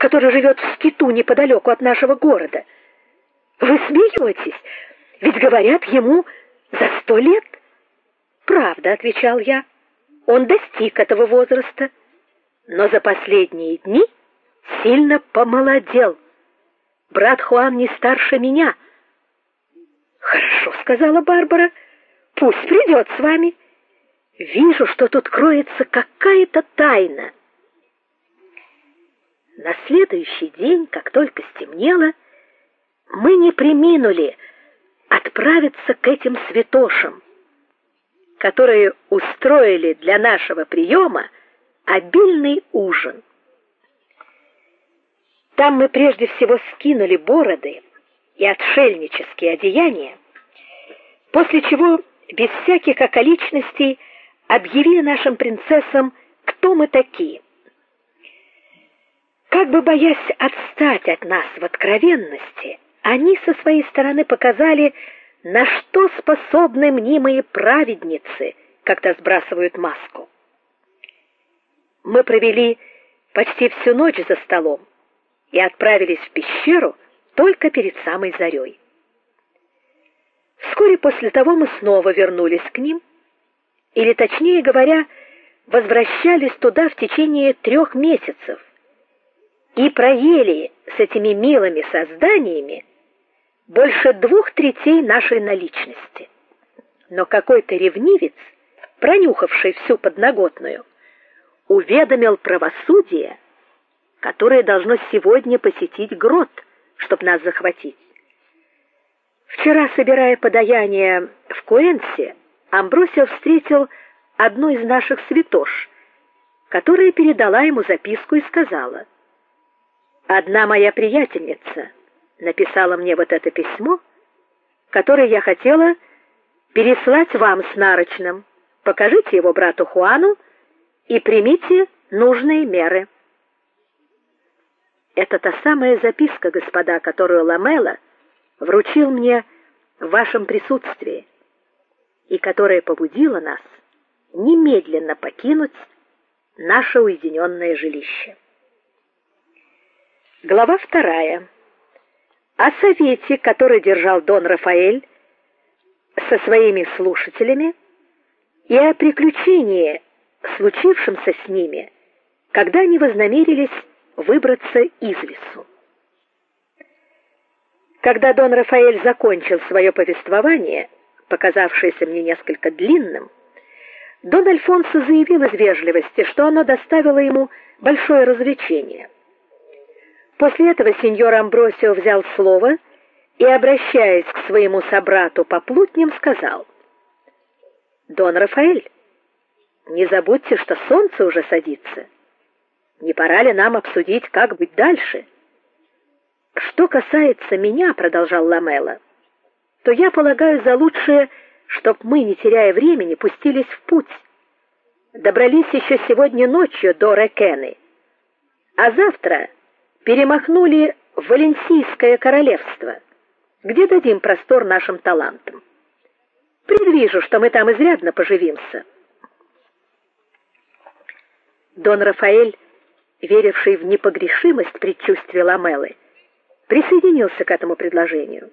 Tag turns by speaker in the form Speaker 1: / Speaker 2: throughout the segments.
Speaker 1: который живет в скиту неподалеку от нашего города. Вы смеетесь? Ведь говорят ему за сто лет. Правда, отвечал я. Он достиг этого возраста, но за последние дни сильно помолодел. Брат Хуан не старше меня. Хорошо, сказала Барбара. Пусть придет с вами. Вижу, что тут кроется какая-то тайна. На следующий день, как только стемнело, мы не преминули отправиться к этим святошам, которые устроили для нашего приема обильный ужин. Там мы прежде всего скинули бороды и отшельнические одеяния, после чего без всяких околичностей объявили нашим принцессам, кто мы такие. Как бы боясь отстать от нас в откровенности, они со своей стороны показали, на что способны мнимые праведницы, когда сбрасывают маску. Мы провели почти всю ночь за столом и отправились в пещеру только перед самой зарей. Вскоре после того мы снова вернулись к ним, или точнее говоря, возвращались туда в течение трех месяцев и проели с этими милыми созданиями больше двух третей нашей наличности. Но какой-то ревнивец, пронюхавший всю подноготную, уведомил правосудие, которое должно сегодня посетить грот, чтобы нас захватить. Вчера, собирая подаяние в Куэнсе, Амбросио встретил одну из наших святош, которая передала ему записку и сказала: Одна моя приятельница написала мне вот это письмо, которое я хотела переслать вам с нарочным. Покажите его брату Хуану и примите нужные меры. Это та самая записка, господа, которую Ламела вручил мне в вашем присутствии и которая побудила нас немедленно покинуть наше уединенное жилище. Глава вторая. О совете, который держал Дон Рафаэль со своими слушателями, и о приключении, случившемся с ними, когда они вознамерились выбраться из лесу. Когда Дон Рафаэль закончил свое повествование, показавшееся мне несколько длинным, Дон Альфонсо заявил из вежливости, что оно доставило ему большое развлечение. После этого сеньор Амбросио взял слово и, обращаясь к своему собрату по плутням, сказал: "Дон Рафаэль, не забудьте, что солнце уже садится. Не пора ли нам обсудить, как быть дальше?" Что касается меня, продолжал Ламела, то я полагаю за лучшее, чтоб мы, не теряя времени, пустились в путь. Добрались еще сегодня ночью до Рекены. А завтра перемахнули в Валенсийское королевство, где дадим простор нашим талантам. Предвижу, что мы там изрядно поживимся. Дон Рафаэль, веривший в непогрешимость предчувствия Ламелы, присоединился к этому предложению.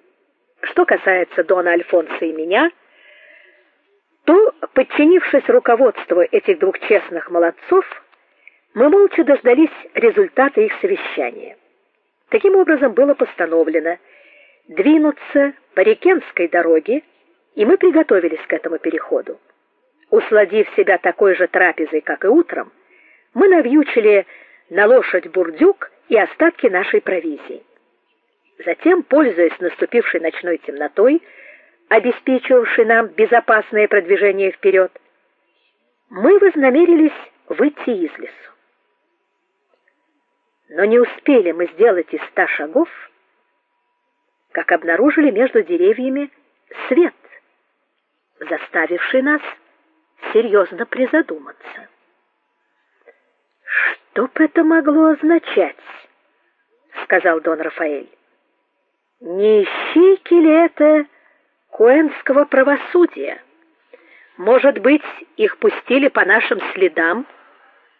Speaker 1: Что касается дона Альфонса и меня, то, подчинившись руководству этих двух честных молодцов, мы молча дождались результата их совещания. Таким образом было постановлено двинуться по Рекенской дороге, и мы приготовились к этому переходу. Усладив себя такой же трапезой, как и утром, мы навьючили на лошадь бурдюк и остатки нашей провизии. Затем, пользуясь наступившей ночной темнотой, обеспечивавшей нам безопасное продвижение вперед, мы вознамерились выйти из лесу. Но не успели мы сделать и ста шагов, как обнаружили между деревьями свет, заставивший нас серьезно призадуматься. Что бы это могло означать? сказал Дон Рафаэль. Не ищейки ли это куэнского правосудия? Может быть, их пустили по нашим следам?